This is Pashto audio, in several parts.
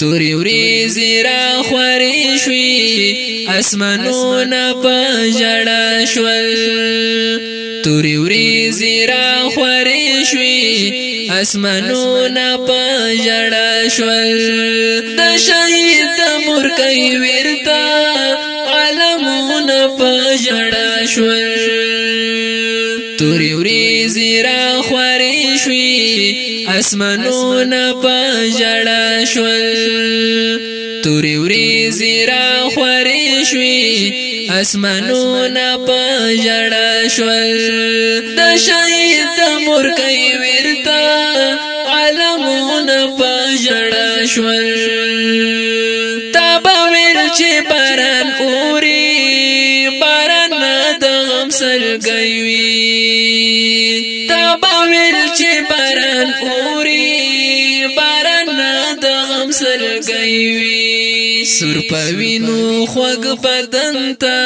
توري وريزي را خوري شوي اسمانونه په جړا شول توري وريزي را خوري شوي اسمانونه په جړا شول د شهید د مورکې ورتا عالمونه په جړا شول توري وريزي را خوري پاتې شوي اسمانونه په جړا شول تورې ورېځې را خورې شوي اسمانونه په جړا شول د شهید د مورکۍ ویرته عالمونه په جړا شول تا به ویل چې باران اوري باران د غم سلګوي باویل چې باران اوري باران د غم سرګوي سر پوینو خوګ بدن ته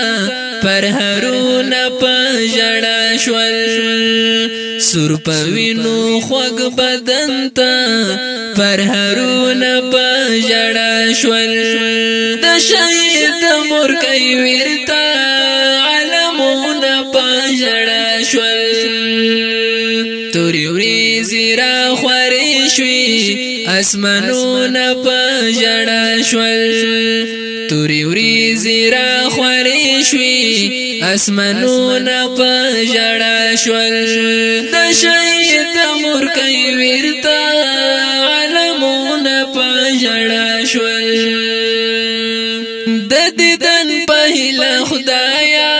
پر هرونه پژړا شول سر پوینو خوګ بدن ته پر هرونه پژړا شول د شهید مور کوي ورته اسمنونه په جړا شول توري وريزي را خوري شوي اسمنونه په جړا شول د شهید مور کوي ورتا علمونه په جړا شول د دیدن په هله خدایا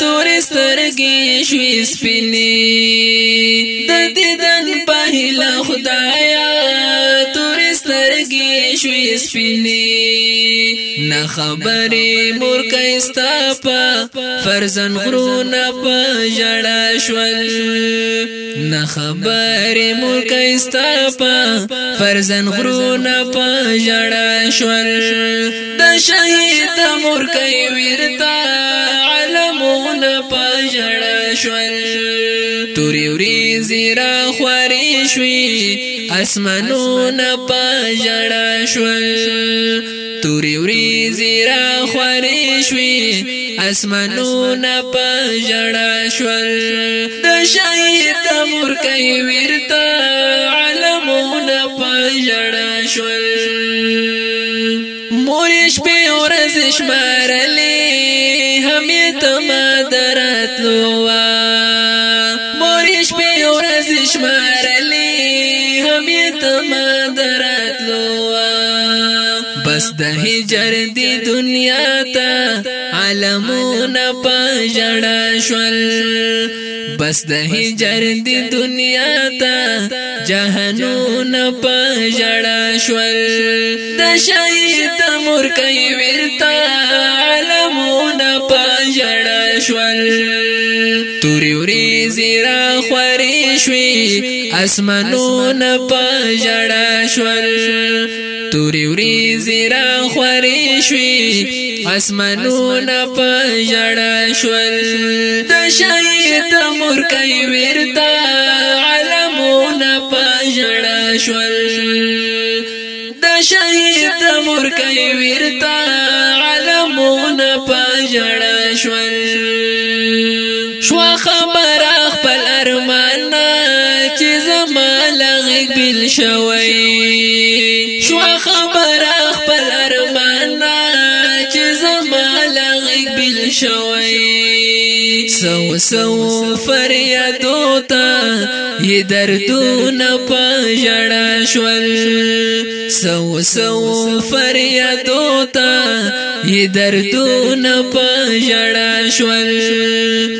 تور سترګې شوي سپینې د دیدن په هله خدایا سترګې شوې سپینې نه خبرې مور کایستا په فرزن غرونه په جړا شول نه خبرې مور کایستا په فرزن غرونه په جړا شول د شهید مور کای ورتا علمونه په جړا شول توري وريزي را خوري شوي اسمانونه په جړا شول توري وريزي را خوري شوي اسمانونه په جړا شول د شهید تمر کوي ورته عالمونه په جړا شول مورش په ورځ شمارلې همې تما درتلو مورې شپې ورځې شمارلې همې تما درتلو بس د هجر دی دنیا ته عالمونه پژړا شول بس د هجر دی دنیا تا جهنون پجڑا شول د شهید مور کوي ورتا عالمون پجڑا شول توري وري زیرا خوري شوي اسمنون پجڑا شول توري وري زرا خوري شوي اسمنونه په جړا شول د شهید مو ور کوي ورتا علمونه پژړ شول د شهید مور کوي ورتا علمونه پژړ شول شو خبر خپل ارمان چې زما لغ بل شوي شو خبر خپل بل شوي سو سو فریادو ته ی دردونه پژړا شول سو سو فریادو ته ی دردونه پژړا شول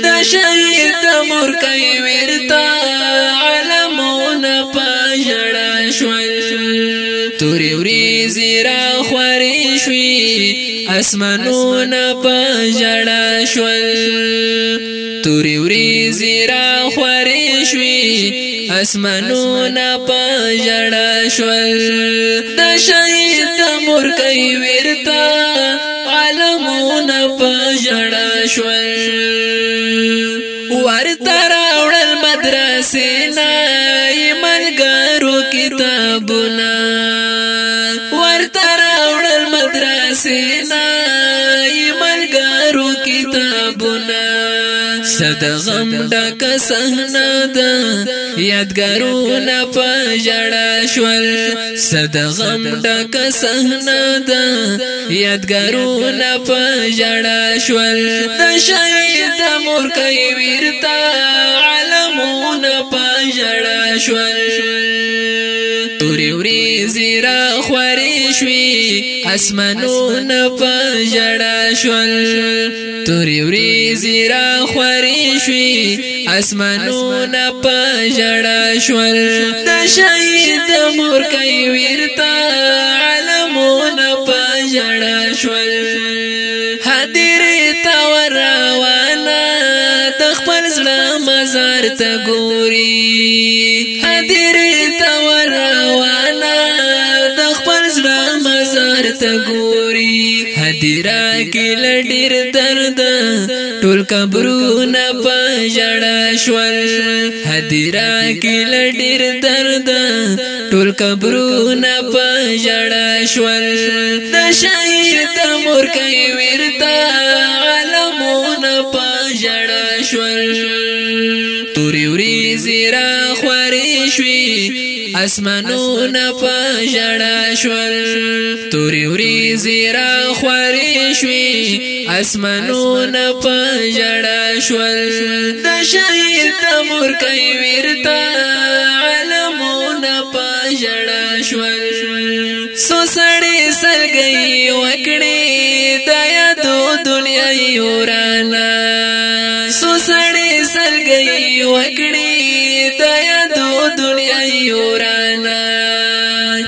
د شهید مور کوي ورتا تورې ورېځې را خورې شوې اسمانونه په ژړا شول تورې ورېځې را خورې شوې اسمانونه په ژړا شول د شهید د مورکۍ ویرته عالمونه په ژړا شول ورته راوړل مدرسې نه ملګرو کتابونه درته راوړل مدرسې نه ملګرو کتابونه صدغم ډک صحنه ده یادګارونه په جړا شول صدغم ډک صحنه ده یادګارونه په جړا شول د شهید مور کوي ورتا علمونه په جړا شول وريزي را خوري شوي اسمنونه په جړا شول توري وريزي را خوري شوي اسمنونه په جړا شول د شهید مور کوي ورتا علمونه په جړا شول حاضر سر ته ګوري حاضر ته ور روانه د خپل زړه مزار ته ګوري حاضره کې لډیر درد ټول قبرونه په جړا شول حاضره کې لډیر درد ټول قبرونه په جړا شول د شهید د مور کوي ورته علمونه په جړا شول توري وري زیرا خوري شوي اسمانونه په جړا شول توري وري زیرا خوري شوي اسمانونه په جړا شول د شهید تمر کوي ورتا عالمونه په جړا شول سو سړې سګي وکړې د یادو دنیا یورانا یو سړی سرګي وکړي دا یادو دنیا یورانا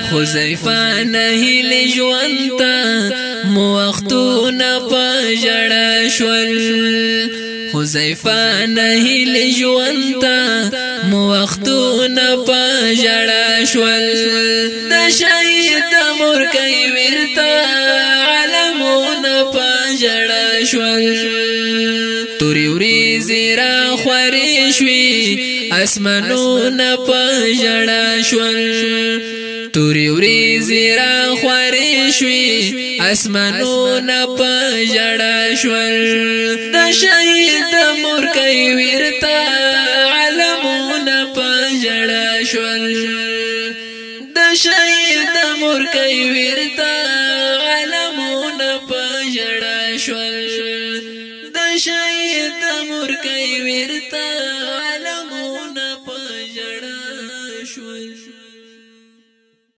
خزیفه نه هیل ژوند ته مو وختونه پجړ شول حذیفه نهیل ژوند ته مو وختونه پجړا شول شهید مور کوي ورته عالمونه پنجړه شول توري وري زیرا خوري شوي اسمنونه پنجړه شول توري وري زیرا خوري شوي اسمانونه په جړا شول د شهید مور کوي ورته علمونه په جړا شول شهید مور کوي ورتا علمونه په جړا شول د شهید مور کوي ورتا